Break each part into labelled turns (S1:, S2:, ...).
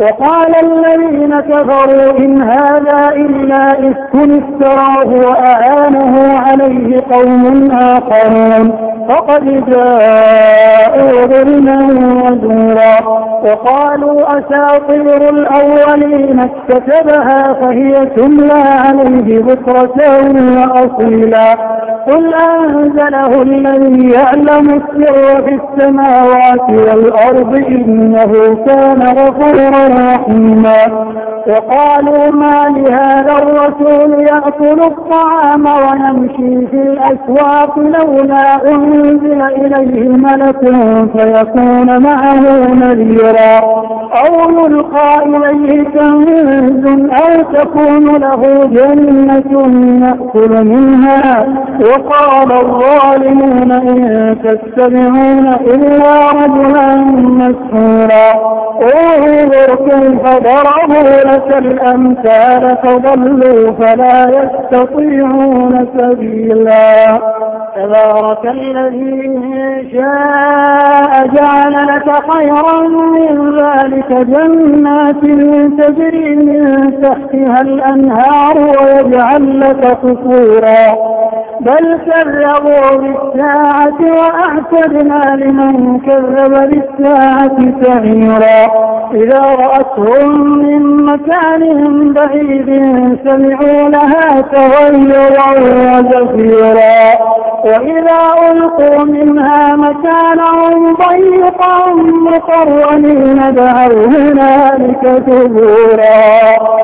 S1: وقال الذين كفروا إن هذا إلا إفك افتراه وأعانه عليه قوم آخرون. فقد جاءوا ظلما وزورا وقالوا أساطير الأولين اكتتبها فهي تملى عليه بكرة وأصيلا. قل أنزله الذي يعلم السر في السماوات والأرض إنه كان غفورا رحيما وقالوا ما لهذا الرسول يأكل الطعام ويمشي في الأسواق لولا أنزل إليه ملك فيكون معه نذيرا. أو يلقى إليه كنز أو تكون له جنة يأكل منها. وقال الظالمون إن تتبعون إلا رجلا مسحورا. انظر كيف ضربوا لك الأمثال فضلوا فلا يستطيعون سبيلا. تبارك الذي شاء جعل لك خيرا من ذلك جنات تجري من تحتها الأنهار ويجعل لك قصورا. بل كذبوا بالساعة وأعتدنا لمن كذب بالساعة سعيرا. إذا رأتهم من مكان بعيد سمعوا لها تغيرا وزفيرا. وإذا ألقوا منها مكانا ضيقا مقرنين دعوا هنالك ثبورا.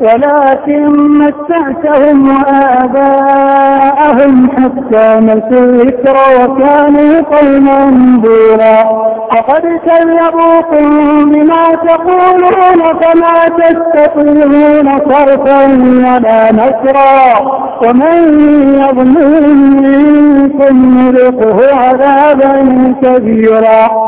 S1: ولكن متعتهم وآباءهم حتى نسوا الذكر وكانوا قوما بورا. وقد كذبوكم بما تقولون فما تستطيعون صرفا ولا نصرا. ومن يظلم منكم نذقه عذابا كبيرا.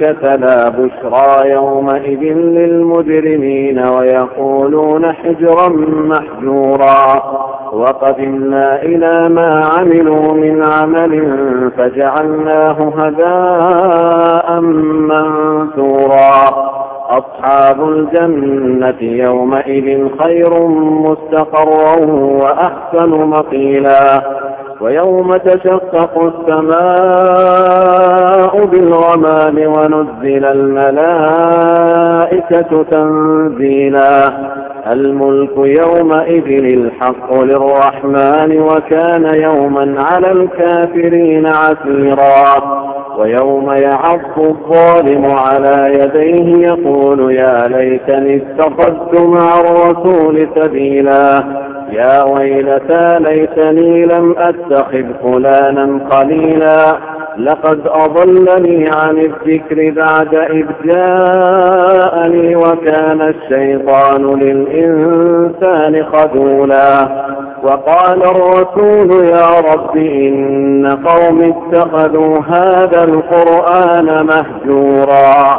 S2: لا بشرى يومئذ للمجرمين ويقولون حجرا محجورا وقدمنا إلى ما عملوا من عمل فجعلناه هداء منثورا.
S1: أصحاب الجنة يومئذ خير مستقرا وأحسن مقيلا. ويوم تشقق السماء بالغمام ونزل الملائكة تنزيلا. الملك يومئذ الحق للرحمن وكان يوما على الكافرين عسيرا. ويوم يعض الظالم على يديه يقول يا ليتني اتخذت مع الرسول سبيلا. يا ويلتى ليتني لم أتخذ فلانا قليلا. لقد أضلني عن الذكر بعد إذ جاءني وكان الشيطان للإنسان خذولا. وقال الرسول يا رب إن قوم اتخذوا هذا القرآن مهجورا.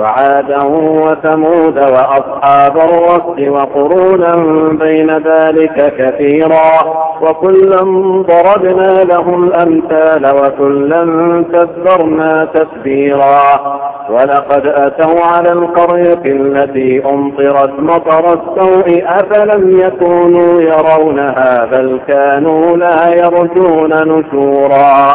S1: وعادا وثمود وأصحاب الرس وقرونا بين ذلك كثيرا وكلا ضربنا له الأمثال وكلا تذرنا تتبيرا ولقد أتوا على القرية التي أمطرت مطر السوء أفلم يكونوا يرونها بل كانوا لا يرجون نشورا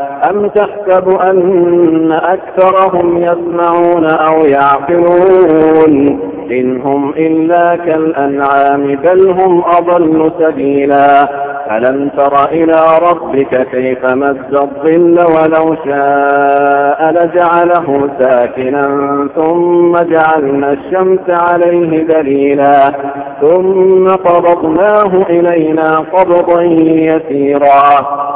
S1: أم تحسب أن أكثرهم يسمعون أو يعقلون؟ إن هم إلا كالأنعام بل هم أضل سبيلا. ألم تر إلى ربك كيف مد الظل ولو شاء لجعله ساكنا ثم جعلنا الشمس عليه دليلا. ثم قبضناه إلينا قبضا يسيرا.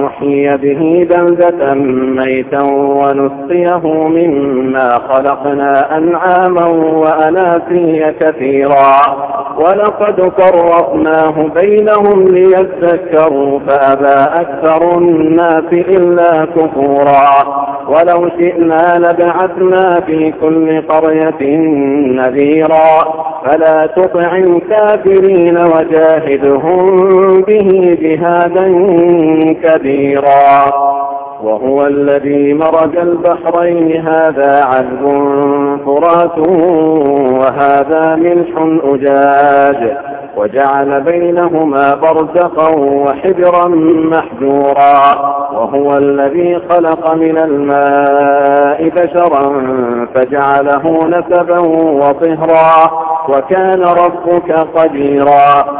S1: لنحيي به بلدة ميتا ونسقيه مما خلقنا أنعاما وأناسيا كثيرا. ولقد فرقناه بينهم ليذكروا فأبى أكثر الناس إلا كفورا. ولو شئنا لبعثنا في كل قرية نذيرا. فلا تطع الكافرين وجاهدهم به جهادا كبيرا. وهو الذي مرج البحرين. هذا عذب فرات وهذا ملح أجاج. وجعل بينهما برزقا وحبرا محجورا. وهو الذي خلق من الماء بشرا فجعله نسبا وطهرا. وكان ربك قديرا.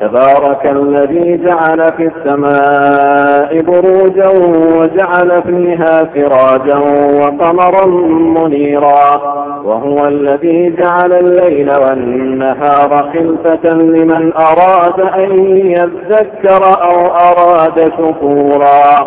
S1: تبارك الذي جعل في السماء بروجا وجعل فيها سراجا وقمرا منيرا وهو الذي جعل الليل والنهار خلفة لمن أراد أن يذكر أو أراد شكورا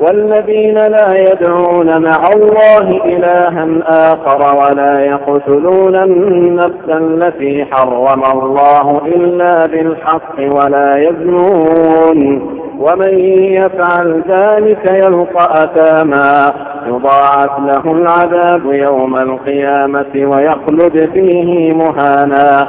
S1: والذين لا يدعون مع الله إلها آخر ولا يقتلون النفس التي حرم الله إلا بالحق ولا يزنون. ومن يفعل ذلك يلقى أثاما. يضاعف له العذاب يوم القيامة ويخلد فيه مهانا.